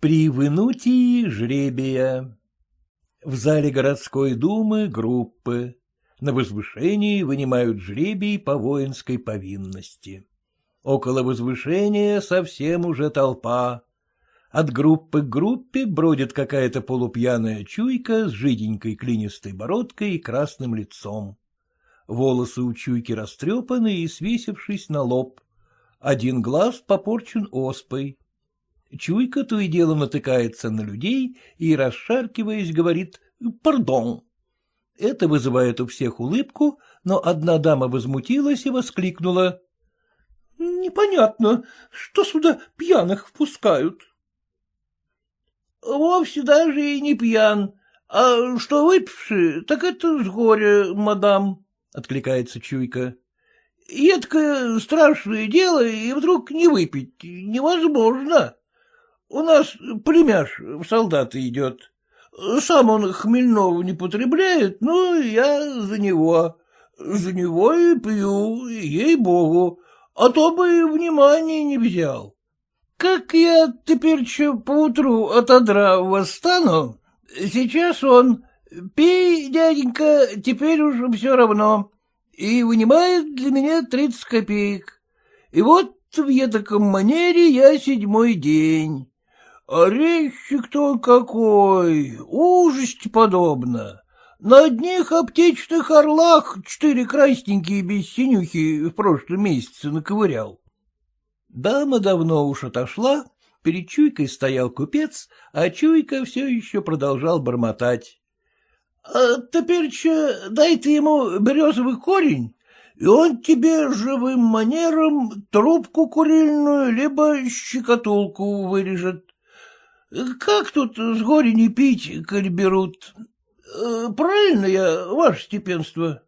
При вынутии жребия. В зале городской думы группы. На возвышении вынимают жребий по воинской повинности. Около возвышения совсем уже толпа. От группы к группе бродит какая-то полупьяная чуйка с жиденькой клинистой бородкой и красным лицом. Волосы у чуйки растрепаны и свесившись на лоб. Один глаз попорчен оспой. Чуйка то и дело натыкается на людей и, расшаркиваясь, говорит «пардон». Это вызывает у всех улыбку, но одна дама возмутилась и воскликнула. — Непонятно, что сюда пьяных впускают. — Вовсе даже и не пьян, а что выпивший, так это с горя, мадам, — откликается Чуйка. — Едкое страшное дело, и вдруг не выпить невозможно. У нас племяш в солдаты идет. Сам он хмельного не потребляет, но я за него. За него и пью, ей-богу, а то бы внимания не взял. Как я теперь поутру отодра восстану, сейчас он... Пей, дяденька, теперь уж все равно. И вынимает для меня тридцать копеек. И вот в едаком манере я седьмой день. Орехи-то какой, ужасть подобно. На одних аптечных орлах четыре красненькие без синюхи в прошлом месяце наковырял. Дама давно уж отошла, перед Чуйкой стоял купец, а Чуйка все еще продолжал бормотать. А — Теперь дай ты ему березовый корень, и он тебе живым манером трубку курильную либо щекотулку вырежет. Как тут с горя не пить, коль берут? Э, правильно я, ваше степенство?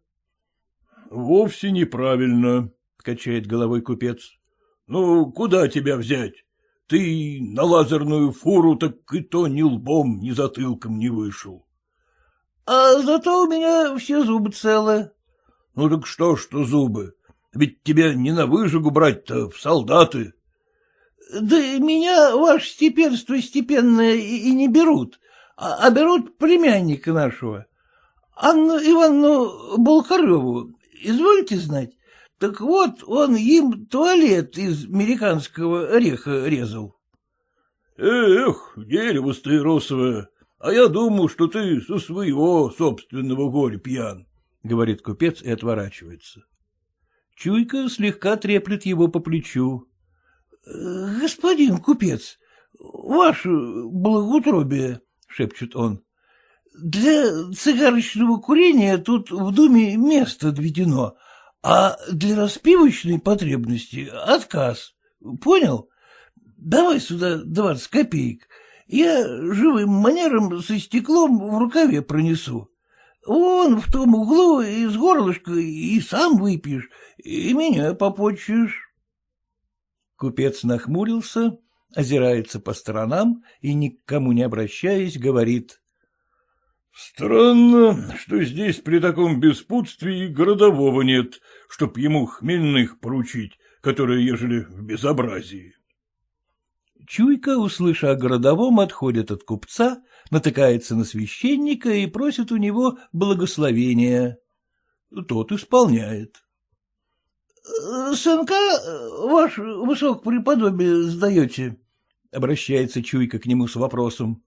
— Вовсе неправильно, — качает головой купец. — Ну, куда тебя взять? Ты на лазерную фуру так и то ни лбом, ни затылком не вышел. — А зато у меня все зубы целы. — Ну так что, что зубы? Ведь тебя не на выжигу брать-то, в солдаты. Да меня, ваше степенство степенное, и не берут, а, а берут племянника нашего. Анну Ивановну Болхареву, извольте знать. Так вот, он им туалет из американского ореха резал. — Эх, дерево стаиросовое, а я думал, что ты со своего собственного горя пьян, — говорит купец и отворачивается. Чуйка слегка треплет его по плечу. — Господин купец, ваше благоутробие, — шепчет он, — для цигарочного курения тут в доме место отведено, а для распивочной потребности отказ. Понял? Давай сюда двадцать копеек. Я живым манером со стеклом в рукаве пронесу. Вон в том углу из горлышка и сам выпьешь, и меня попочешь. Купец нахмурился, озирается по сторонам и, никому не обращаясь, говорит. — Странно, что здесь при таком беспутстве городового нет, чтоб ему хмельных поручить, которые ежели в безобразии. Чуйка, услыша о городовом, отходит от купца, натыкается на священника и просит у него благословения. Тот исполняет. — Сынка, ваш высокопреподобие, сдаете? — обращается Чуйка к нему с вопросом.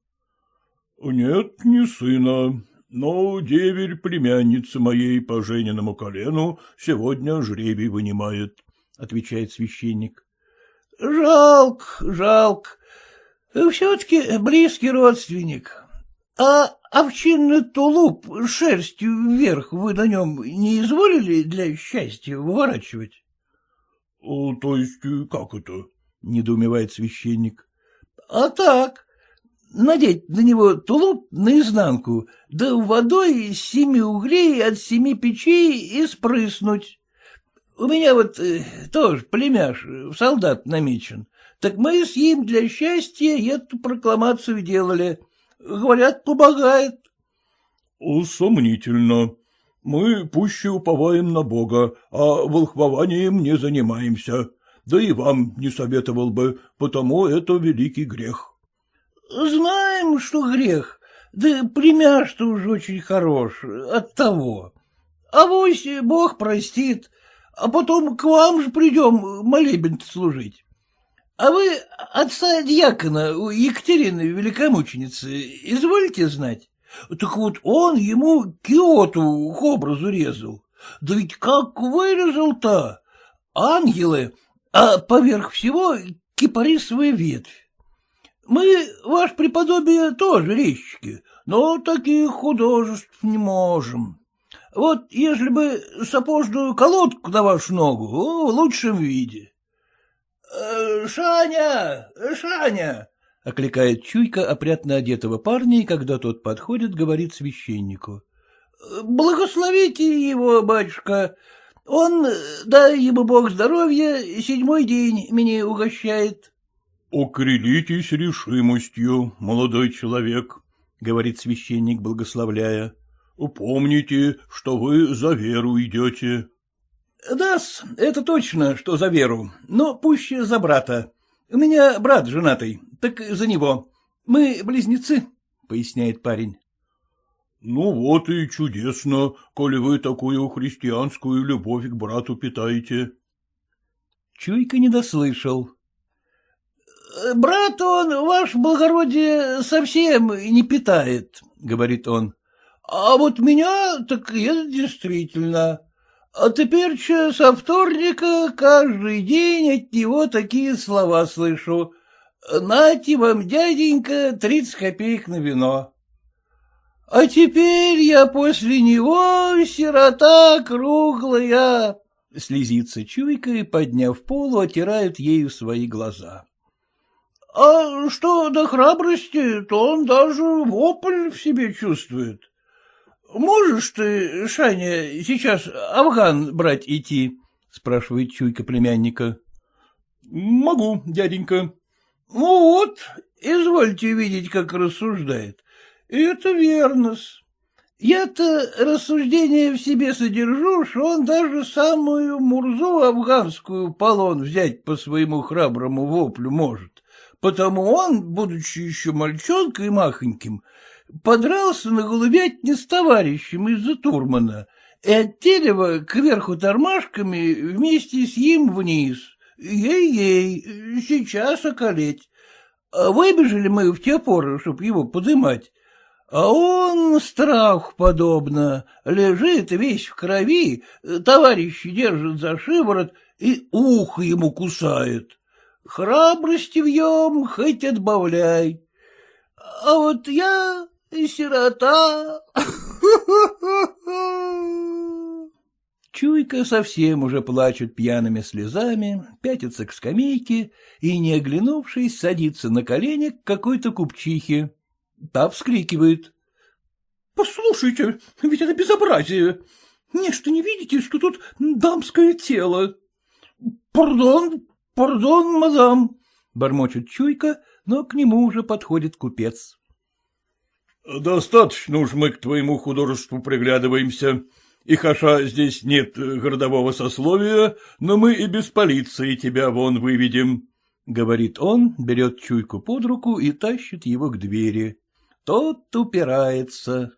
— Нет, не сына, но деверь племянницы моей по жененому колену сегодня жребий вынимает, — отвечает священник. — Жалко, жалко. Все-таки близкий родственник. А овчинный тулуп шерстью вверх вы на нем не изволили для счастья выворачивать? — То есть как это? — недоумевает священник. — А так, надеть на него тулуп наизнанку, да водой с семи углей от семи печей и спрыснуть. У меня вот э, тоже племяш в солдат намечен, так мы с ним для счастья эту прокламацию делали — Говорят, помогает. — Сомнительно. Мы пуще уповаем на Бога, а волхвованием не занимаемся. Да и вам не советовал бы, потому это великий грех. — Знаем, что грех, да племяш-то уж очень хорош, от того. А вось Бог простит, а потом к вам же придем молебен служить. А вы отца дьякона Екатерины Великомученицы изволите знать? Так вот он ему киоту к образу резал. Да ведь как вырезал-то? Ангелы, а поверх всего кипарисовая ветвь. Мы, ваш преподобие, тоже резчики, но таких художеств не можем. Вот если бы сапожную колодку на вашу ногу, в лучшем виде. «Э, — Шаня, Шаня! — окликает чуйка опрятно одетого парня, и когда тот подходит, говорит священнику. — Благословите его, батюшка. Он, дай ему бог здоровья, седьмой день меня угощает. — Окрелитесь решимостью, молодой человек, — говорит священник, благословляя. — Помните, что вы за веру идете. — да это точно, что за веру, но пуще за брата. У меня брат женатый, так за него. Мы близнецы, — поясняет парень. — Ну вот и чудесно, коли вы такую христианскую любовь к брату питаете. Чуйка не дослышал. — Брат он, ваш благородие, совсем не питает, — говорит он. — А вот меня так это действительно. А теперь со вторника каждый день от него такие слова слышу. Нате вам, дяденька, тридцать копеек на вино. А теперь я после него сирота круглая. Слезится чуйка и, подняв полу, отирает ею свои глаза. А что до храбрости, то он даже вопль в себе чувствует. Можешь ты, Шаня, сейчас Афган брать идти? — спрашивает Чуйка племянника. — Могу, дяденька. — Ну вот, извольте видеть, как рассуждает. Это верно-с. Я-то рассуждение в себе содержу, что он даже самую Мурзу афганскую полон взять по своему храброму воплю может. Потому он, будучи еще мальчонкой махоньким, подрался на голубятне с товарищем из-за Турмана и от дерева кверху тормашками вместе с ним вниз. Ей-ей, сейчас околеть. А выбежали мы в те поры, чтоб его подымать. А он страх подобно, лежит весь в крови, товарищи держат за шиворот и ухо ему кусает. Храбрости вьем, хоть отбавляй. А вот я сирота. Чуйка совсем уже плачет пьяными слезами, пятится к скамейке и, не оглянувшись, садится на колени к какой-то купчихе. Та вскрикивает. — Послушайте, ведь это безобразие. Нечто не видите, что тут дамское тело? — Пардон, пардон, мадам, — бормочет Чуйка, но к нему уже подходит купец. — Достаточно уж мы к твоему художеству приглядываемся. И хаша здесь нет городового сословия, но мы и без полиции тебя вон выведем, — говорит он, берет чуйку под руку и тащит его к двери. Тот упирается.